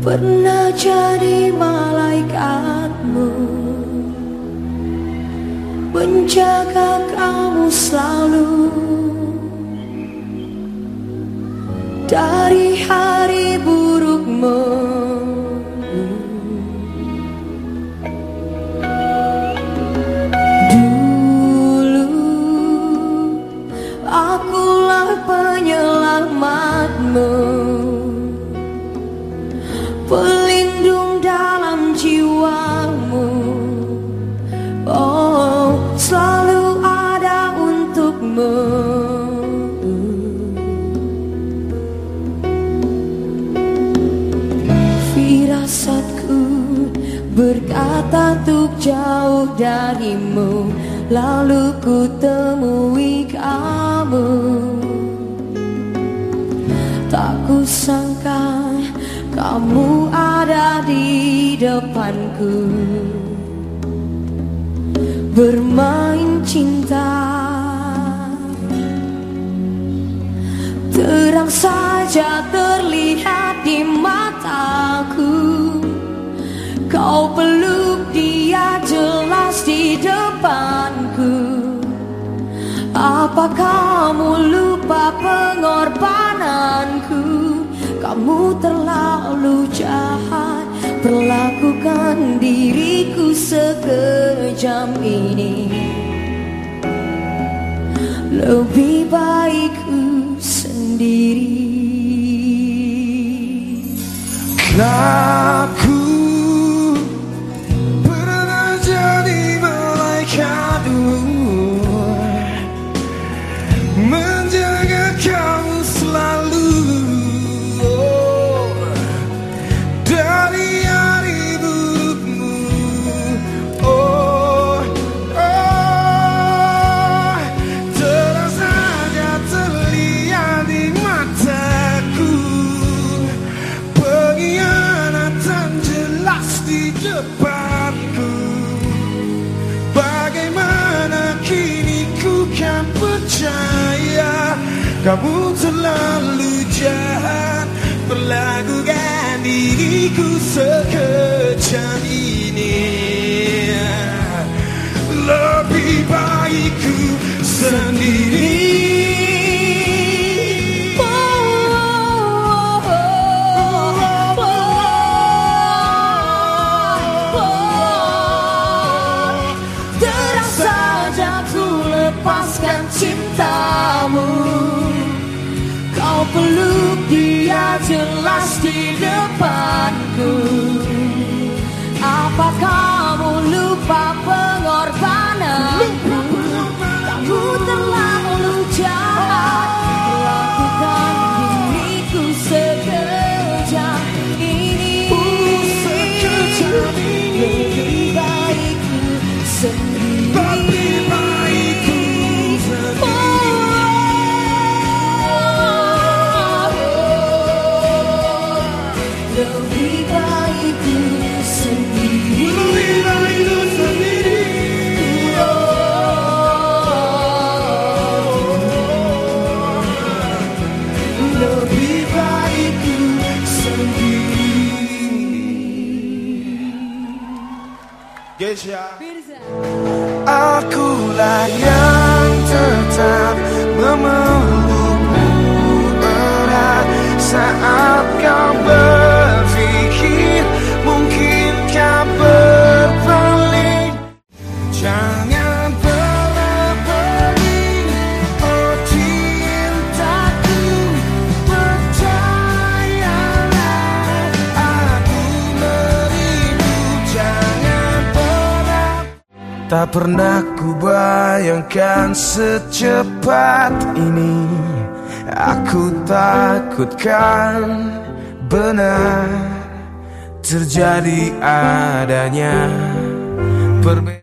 Pernah jadi malaikatmu. Menjaga kamu selalu. Dari hari burukmu untuk jauh darimu Lalu ku temui kamu. Tak kusangka kamu ada di depanku. Bermain cinta Terang saja terlihat di mataku. Kau di depanku Apa kamu lupa pengorbananku? Kamu terlalu jahat Perlakukan diriku sekejam ini. Lebih baik ku sendiri. Aku percaya Kamu terlalu jahat. Perlakukan diriku sekejam ini. Lebih baik ku sendiri jelas di depanku. Apa kamu lupa Gesha Akulah yang tetap memelukmu Tak pernah ku bayangkan secepat ini. Aku takutkan benar terjadi adanya perbedaan